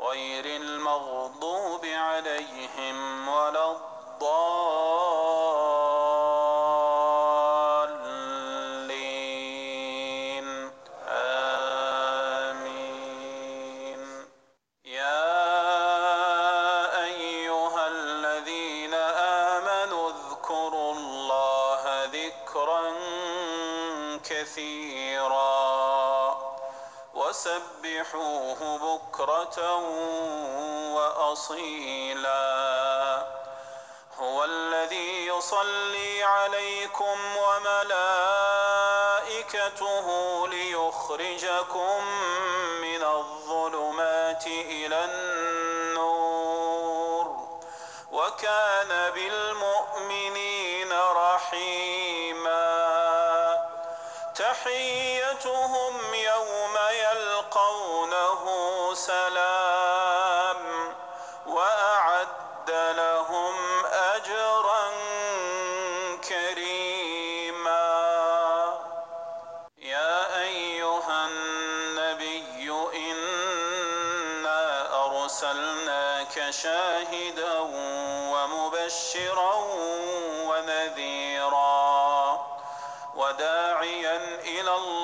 غير المغضوب عليهم ولا الضالين. آمين. يا أيها الذين آمنوا اذكروا الله ذكرا كثيرا. وسبحوه بكرة وأصيلا. هو الذي يصلي عليكم وملائكته ليخرجكم من الظلمات إلى النور. وكان بالمؤمنين رحيما. تحيتهم يوم يلقونه سلام وأعد لهم أجرا كريما. يا أيها النبي إنا أرسلناك شاهدا ومبشرا ونذيرا وداعيا إلى الله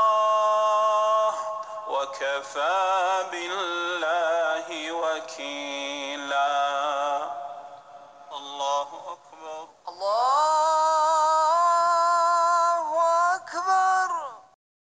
وكفى بالله وكيلا. الله أكبر.